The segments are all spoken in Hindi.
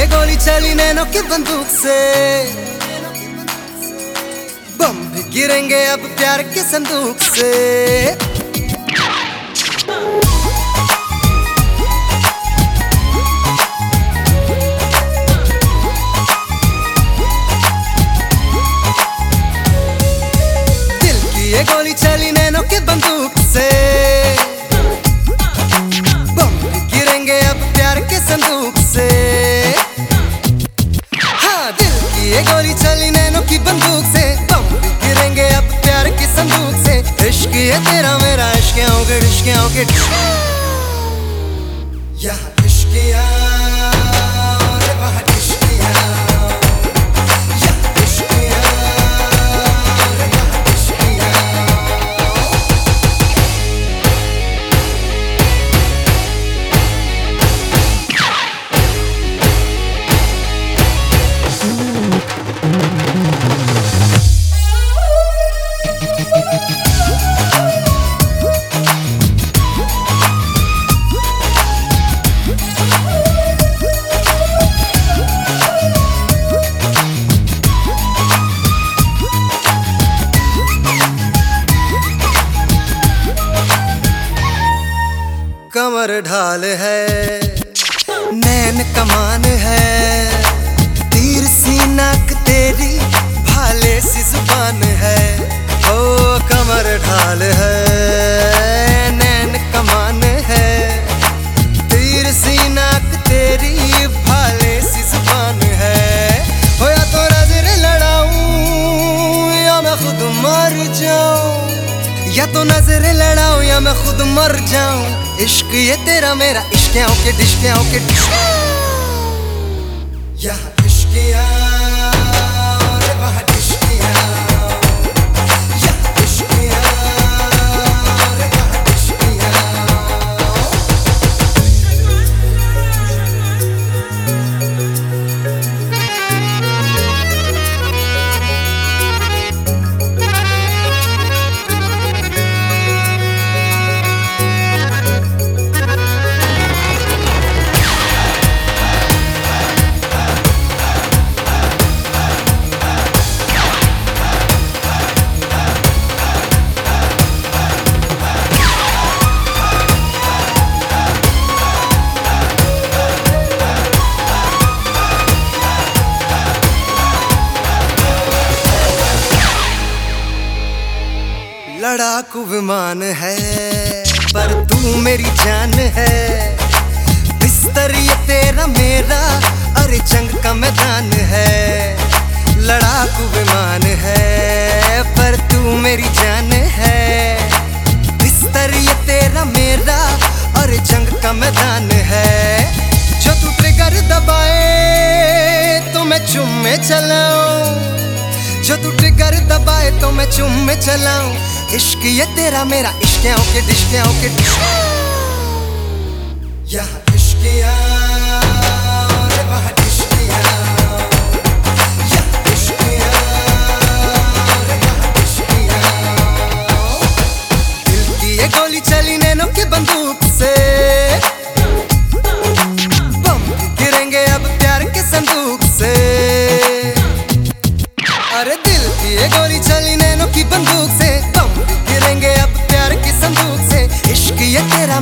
ये गोली चली नैनो की बंदूक से बम भी गिरेंगे अब प्यार के संदूक से ये गोली चली नैनो की बंदूक से। हम गिरेंगे अब प्यार की संदूक से। इश्क ये तेरा मेरा, इश्क आओगे इश्क आओगे कमर ढाल है। नैन कमान है। तीर सी नाक तेरी, भाले सी ज़ुबान है। ओ मैं खुद मर जाऊँ। इश्क ये तेरा मेरा इश्क के डिश्क के डिश्क यहाँ इश्किया। लड़ाकू विमान है, पर तू मेरी जान है। बिस्तर ये तेरा मेरा, अरे जंग का मैदान है। लड़ाकू विमान है, पर तू मेरी जान है। बिस्तर ये तेरा मेरा, अरे जंग का मैदान है। जो तू ट्रिगर दबाए तो मैं चुम्मे चलाऊं। जो तू ट्रिगर दबाए तो मैं चुम में चलाऊं। इश्क ये तेरा मेरा, इश्क के डिश्क के यहाँ इश्किया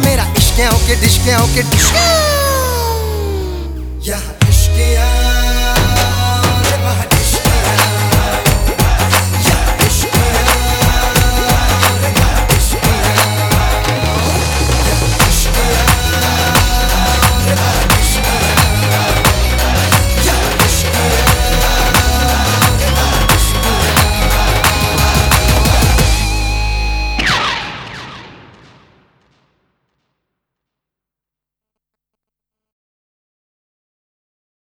मेरा इश्क के डिश्क के डिश्क। यहाँ